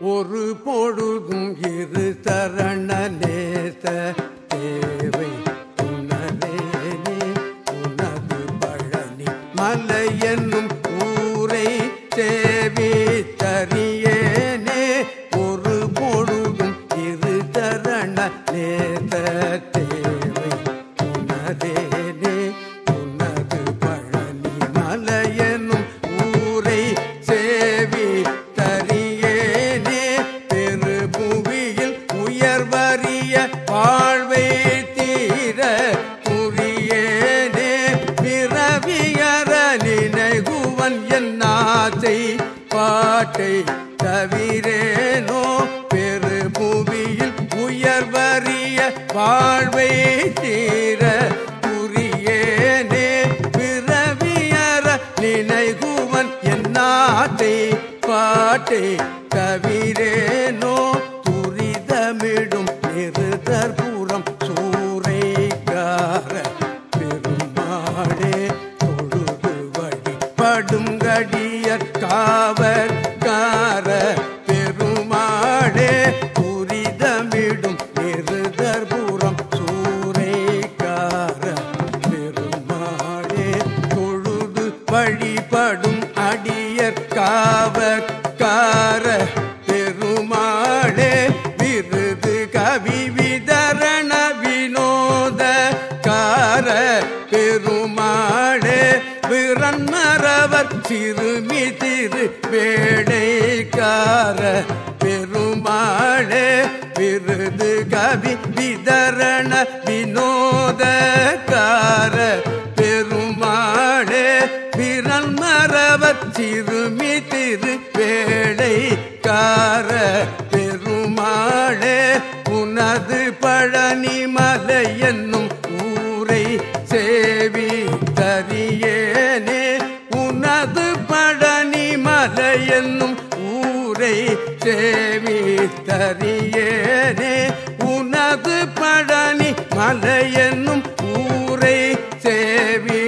ஒரு பொழுதும் இரு தரண நேச தேவை உணரேனே உனது பழனி மலை என்னும் ஆசை பாட்டை தவிரேனோ பெரு புவியில் உயர்வறிய வாழ்வை தீர புரியேனே. பிறவியற நினைகுவன் என்னாத்தை பாட்டை தவிரேனோ. துரிதமிடும் நிறுதற்புறம் சூறைக்கார பெருமாளே தொழுது வழி படுங்கடியற் காவர் கார பெருமாளே புரிதமிடும் நிறுதற்புறம் சூறைக்கார பெருமாளே தொழுது வழிபடும் அடியற் காவர் கார பெருமாளே விருது கவி விதரண வினோத கார பெருமாளே விரன்மரவர் சிறுமி திரு வேடைக்கார பெருமாளே விருது கவி விதரண வினோதக்கார பெருமாளே விரல் மரவர் சிறுமி திரு வேடைக்கார சேவித்தறியேனே. உனது பழனி மலை என்னும் ஊரை சேவி